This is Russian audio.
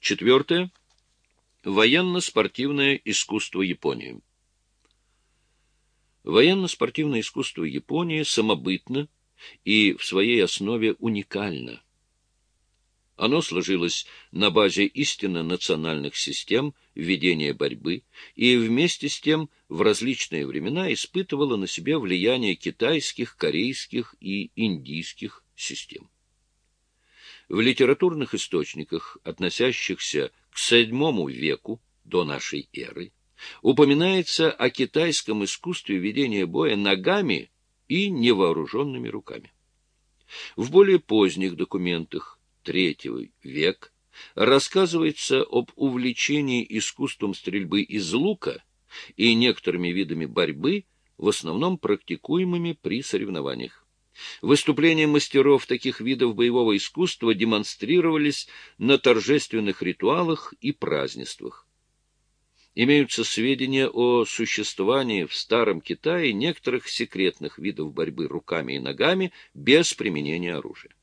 Четвертое. Военно-спортивное искусство Японии. Военно-спортивное искусство Японии самобытно и в своей основе уникально. Оно сложилось на базе истинно национальных систем ведения борьбы и вместе с тем в различные времена испытывало на себе влияние китайских, корейских и индийских систем. В литературных источниках, относящихся к VII веку до нашей эры, упоминается о китайском искусстве ведения боя ногами и невооруженными руками. В более поздних документах III век рассказывается об увлечении искусством стрельбы из лука и некоторыми видами борьбы, в основном практикуемыми при соревнованиях. Выступления мастеров таких видов боевого искусства демонстрировались на торжественных ритуалах и празднествах. Имеются сведения о существовании в Старом Китае некоторых секретных видов борьбы руками и ногами без применения оружия.